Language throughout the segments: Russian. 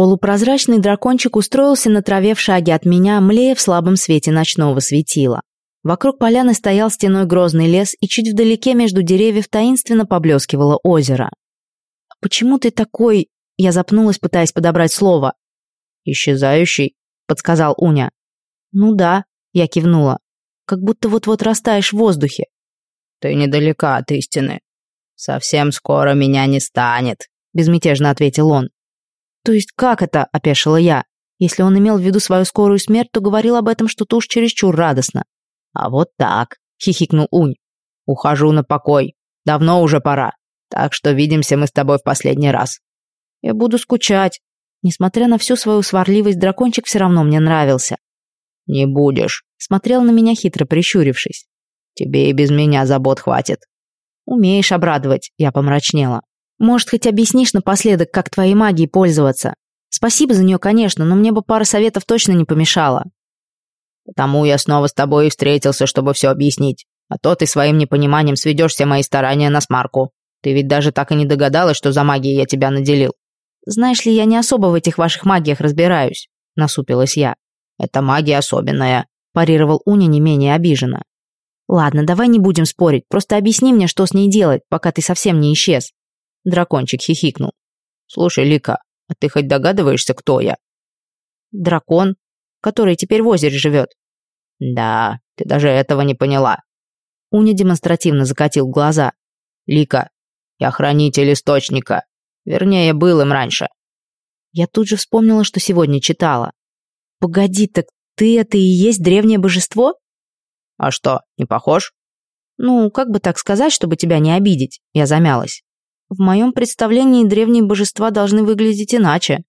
Полупрозрачный дракончик устроился на траве в шаге от меня, млея в слабом свете ночного светила. Вокруг поляны стоял стеной грозный лес, и чуть вдалеке между деревьев таинственно поблескивало озеро. «Почему ты такой...» Я запнулась, пытаясь подобрать слово. «Исчезающий», — подсказал Уня. «Ну да», — я кивнула. «Как будто вот-вот растаешь в воздухе». «Ты недалека от истины. Совсем скоро меня не станет», — безмятежно ответил он. «То есть как это?» — опешила я. Если он имел в виду свою скорую смерть, то говорил об этом что-то уж чересчур радостно. «А вот так», — хихикнул Унь. «Ухожу на покой. Давно уже пора. Так что видимся мы с тобой в последний раз». «Я буду скучать». Несмотря на всю свою сварливость, дракончик все равно мне нравился. «Не будешь», — смотрел на меня хитро прищурившись. «Тебе и без меня забот хватит». «Умеешь обрадовать», — я помрачнела. «Может, хоть объяснишь напоследок, как твоей магией пользоваться? Спасибо за нее, конечно, но мне бы пара советов точно не помешала». Потому я снова с тобой и встретился, чтобы все объяснить. А то ты своим непониманием сведешь все мои старания на смарку. Ты ведь даже так и не догадалась, что за магией я тебя наделил. Знаешь ли, я не особо в этих ваших магиях разбираюсь, насупилась я. Это магия особенная, парировал Уня не менее обиженно. Ладно, давай не будем спорить, просто объясни мне, что с ней делать, пока ты совсем не исчез. Дракончик хихикнул. Слушай, Лика, а ты хоть догадываешься, кто я? Дракон, который теперь в озере живет. Да, ты даже этого не поняла. Уня демонстративно закатил глаза. Лика, я хранитель источника. Вернее, был им раньше. Я тут же вспомнила, что сегодня читала. Погоди, так ты это и есть древнее божество? А что, не похож? Ну, как бы так сказать, чтобы тебя не обидеть? Я замялась. В моем представлении древние божества должны выглядеть иначе.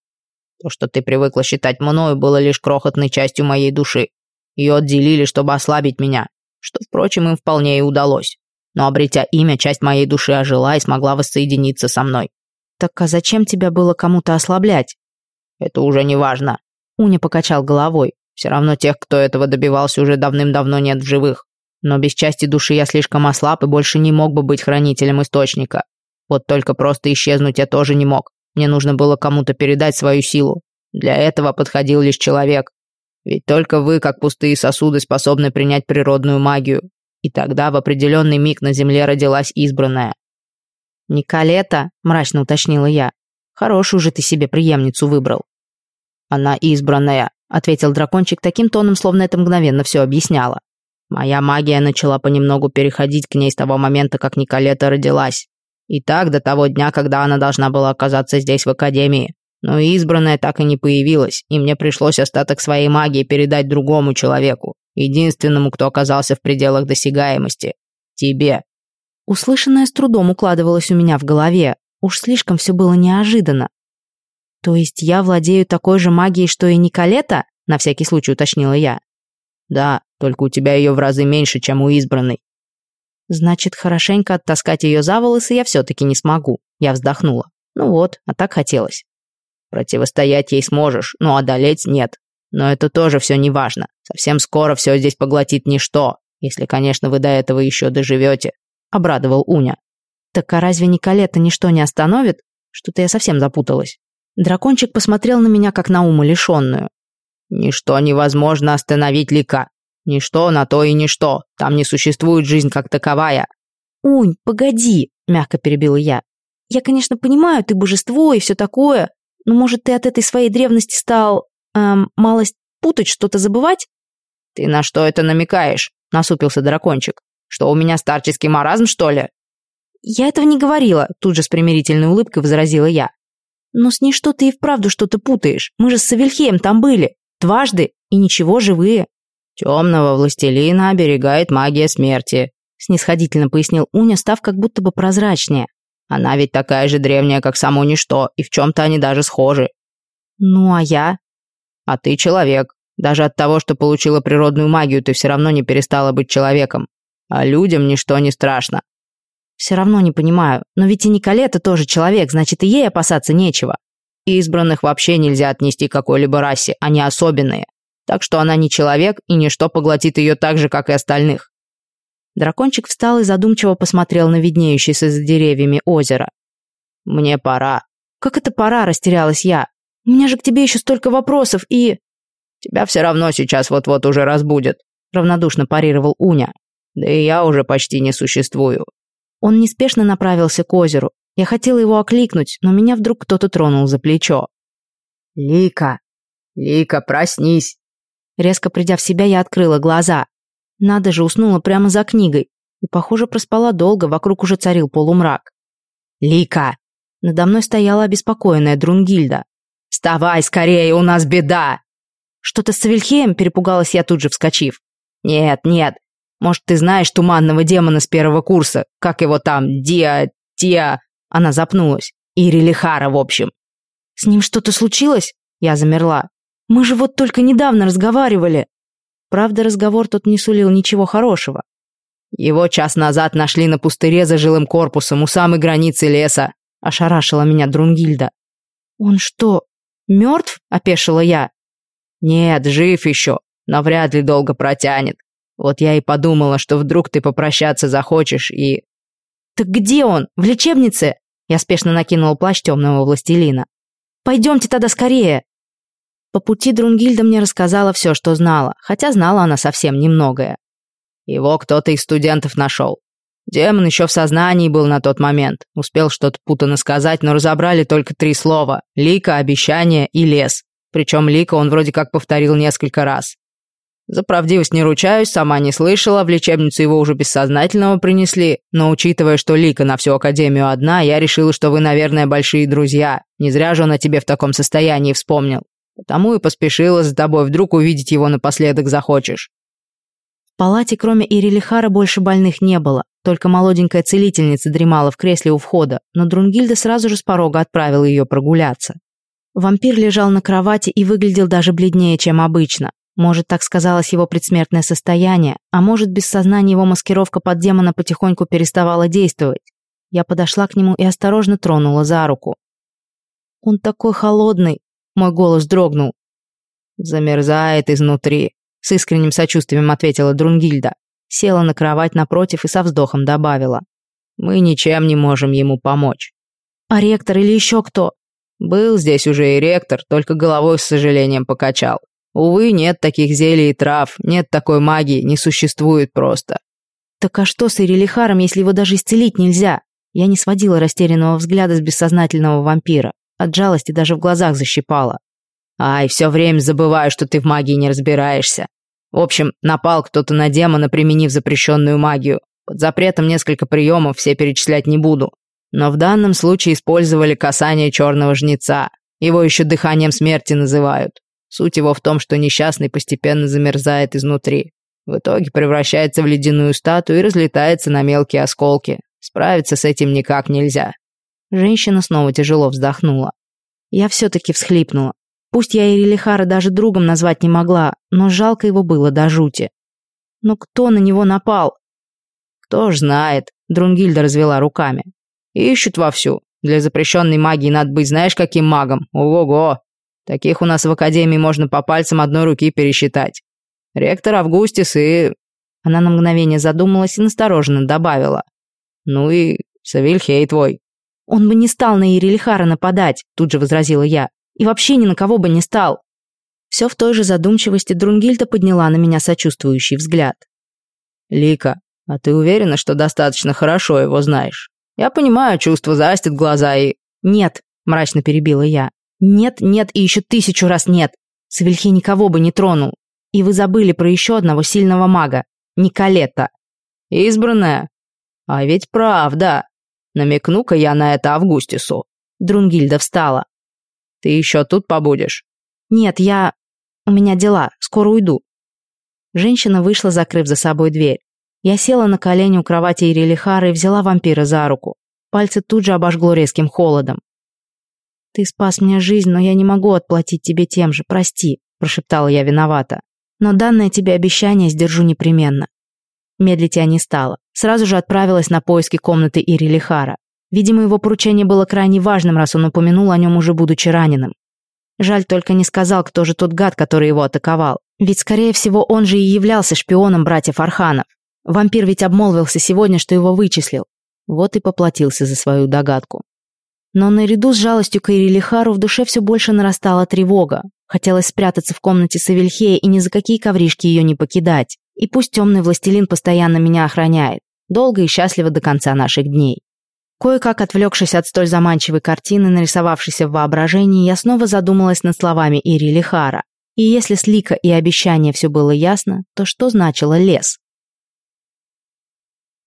То, что ты привыкла считать мною, было лишь крохотной частью моей души. Ее отделили, чтобы ослабить меня, что, впрочем, им вполне и удалось. Но, обретя имя, часть моей души ожила и смогла воссоединиться со мной. Так а зачем тебя было кому-то ослаблять? Это уже не важно. Уня покачал головой. Все равно тех, кто этого добивался, уже давным-давно нет в живых. Но без части души я слишком ослаб и больше не мог бы быть хранителем источника. Вот только просто исчезнуть я тоже не мог. Мне нужно было кому-то передать свою силу. Для этого подходил лишь человек. Ведь только вы, как пустые сосуды, способны принять природную магию. И тогда в определенный миг на земле родилась избранная. «Николета», — мрачно уточнила я. «Хорошую же ты себе преемницу выбрал». «Она избранная», — ответил дракончик таким тоном, словно это мгновенно все объясняло. «Моя магия начала понемногу переходить к ней с того момента, как Николета родилась. И так до того дня, когда она должна была оказаться здесь в Академии. Но избранная так и не появилась, и мне пришлось остаток своей магии передать другому человеку, единственному, кто оказался в пределах досягаемости. Тебе. Услышанное с трудом укладывалось у меня в голове. Уж слишком все было неожиданно. То есть я владею такой же магией, что и Николета? На всякий случай уточнила я. Да, только у тебя ее в разы меньше, чем у избранной. Значит, хорошенько оттаскать ее за волосы я все-таки не смогу. Я вздохнула. Ну вот, а так хотелось. Противостоять ей сможешь, но одолеть нет. Но это тоже все не важно. Совсем скоро все здесь поглотит ничто, если, конечно, вы до этого еще доживете», — обрадовал Уня. «Так а разве Николета ничто не остановит? Что-то я совсем запуталась». Дракончик посмотрел на меня, как на умалишенную. «Ничто невозможно остановить Лика. Ничто на то и ничто. Там не существует жизнь как таковая. Унь, погоди, мягко перебила я. Я, конечно, понимаю, ты божество и все такое, но может ты от этой своей древности стал, эм, малость путать, что-то забывать? Ты на что это намекаешь? Насупился дракончик. Что у меня старческий маразм, что ли? Я этого не говорила, тут же с примирительной улыбкой возразила я. Но с ней что ты и вправду что-то путаешь. Мы же с Савельхеем там были. Дважды. И ничего, живые. «Темного властелина оберегает магия смерти», снисходительно пояснил Уня, став как будто бы прозрачнее. «Она ведь такая же древняя, как само ничто, и в чем-то они даже схожи». «Ну, а я?» «А ты человек. Даже от того, что получила природную магию, ты все равно не перестала быть человеком. А людям ничто не страшно». «Все равно не понимаю. Но ведь и Николета тоже человек, значит, и ей опасаться нечего». «Избранных вообще нельзя отнести к какой-либо расе, они особенные так что она не человек, и ничто поглотит ее так же, как и остальных. Дракончик встал и задумчиво посмотрел на виднеющееся за деревьями озеро. «Мне пора». «Как это пора?» – растерялась я. У меня же к тебе еще столько вопросов и...» «Тебя все равно сейчас вот-вот уже разбудят», — равнодушно парировал Уня. «Да и я уже почти не существую». Он неспешно направился к озеру. Я хотела его окликнуть, но меня вдруг кто-то тронул за плечо. «Лика! Лика, проснись!» Резко придя в себя, я открыла глаза. Надо же, уснула прямо за книгой. И, похоже, проспала долго, вокруг уже царил полумрак. «Лика!» Надо мной стояла обеспокоенная Друнгильда. «Вставай скорее, у нас беда!» «Что-то с Савельхеем?» – перепугалась я тут же, вскочив. «Нет, нет. Может, ты знаешь туманного демона с первого курса? Как его там? Диа... Тиа...» Она запнулась. «Ирилихара, в общем». «С ним что-то случилось?» Я замерла. «Мы же вот только недавно разговаривали». Правда, разговор тот не сулил ничего хорошего. «Его час назад нашли на пустыре за жилым корпусом у самой границы леса», — ошарашила меня Друнгильда. «Он что, мертв?» — опешила я. «Нет, жив еще, но вряд ли долго протянет. Вот я и подумала, что вдруг ты попрощаться захочешь и...» «Так где он? В лечебнице?» Я спешно накинула плащ темного властелина. «Пойдемте тогда скорее!» По пути Друнгильда мне рассказала все, что знала, хотя знала она совсем немногое. Его кто-то из студентов нашел. Демон еще в сознании был на тот момент. Успел что-то путано сказать, но разобрали только три слова. Лика, обещание и лес. Причем Лика он вроде как повторил несколько раз. За правдивость не ручаюсь, сама не слышала, в лечебницу его уже бессознательного принесли, но учитывая, что Лика на всю Академию одна, я решила, что вы, наверное, большие друзья. Не зря же он о тебе в таком состоянии вспомнил. Потому и поспешила за тобой, вдруг увидеть его напоследок захочешь. В палате кроме Ирилихара больше больных не было, только молоденькая целительница дремала в кресле у входа, но Друнгильда сразу же с порога отправила ее прогуляться. Вампир лежал на кровати и выглядел даже бледнее, чем обычно. Может, так сказалось его предсмертное состояние, а может, без сознания его маскировка под демона потихоньку переставала действовать. Я подошла к нему и осторожно тронула за руку. «Он такой холодный!» — мой голос дрогнул. «Замерзает изнутри», — с искренним сочувствием ответила Друнгильда. Села на кровать напротив и со вздохом добавила. «Мы ничем не можем ему помочь». «А ректор или еще кто?» «Был здесь уже и ректор, только головой с сожалением покачал. Увы, нет таких зелий и трав, нет такой магии, не существует просто. Так а что с Ирилихаром, если его даже исцелить нельзя? Я не сводила растерянного взгляда с бессознательного вампира. От жалости даже в глазах защипала. Ай, все время забываю, что ты в магии не разбираешься. В общем, напал кто-то на демона, применив запрещенную магию. Под запретом несколько приемов, все перечислять не буду. Но в данном случае использовали касание черного жнеца. Его еще дыханием смерти называют. Суть его в том, что несчастный постепенно замерзает изнутри. В итоге превращается в ледяную статую и разлетается на мелкие осколки. Справиться с этим никак нельзя. Женщина снова тяжело вздохнула. Я все-таки всхлипнула. Пусть я Ирилихара даже другом назвать не могла, но жалко его было до жути. Но кто на него напал? Кто ж знает, Друнгильда развела руками. Ищут вовсю. Для запрещенной магии надо быть знаешь каким магом. Ого-го. Таких у нас в академии можно по пальцам одной руки пересчитать. Ректор Августис и...» Она на мгновение задумалась и настороженно добавила. «Ну и Савельхей твой». «Он бы не стал на Ирилихара нападать», тут же возразила я. «И вообще ни на кого бы не стал». Все в той же задумчивости Друнгильда подняла на меня сочувствующий взгляд. «Лика, а ты уверена, что достаточно хорошо его знаешь? Я понимаю, чувство застит глаза и...» «Нет», мрачно перебила я. Нет, нет и еще тысячу раз нет. Савельхи никого бы не тронул. И вы забыли про еще одного сильного мага. Николета. Избранная? А ведь правда. Намекну-ка я на это Августису. Друнгильда встала. Ты еще тут побудешь? Нет, я... У меня дела. Скоро уйду. Женщина вышла, закрыв за собой дверь. Я села на колени у кровати Ирилихара и взяла вампира за руку. Пальцы тут же обожгло резким холодом. «Ты спас мне жизнь, но я не могу отплатить тебе тем же, прости», прошептала я виновата. «Но данное тебе обещание сдержу непременно». Медлить я не стала. Сразу же отправилась на поиски комнаты Ири Лихара. Видимо, его поручение было крайне важным, раз он упомянул о нем уже будучи раненым. Жаль только не сказал, кто же тот гад, который его атаковал. Ведь, скорее всего, он же и являлся шпионом братьев Арханов. Вампир ведь обмолвился сегодня, что его вычислил. Вот и поплатился за свою догадку. Но наряду с жалостью к Ирилихару в душе все больше нарастала тревога. Хотелось спрятаться в комнате Савельхея и ни за какие ковришки ее не покидать. И пусть темный властелин постоянно меня охраняет. Долго и счастливо до конца наших дней. Кое-как отвлекшись от столь заманчивой картины, нарисовавшейся в воображении, я снова задумалась над словами Ири Лихара. И если с лика и обещания все было ясно, то что значило лес?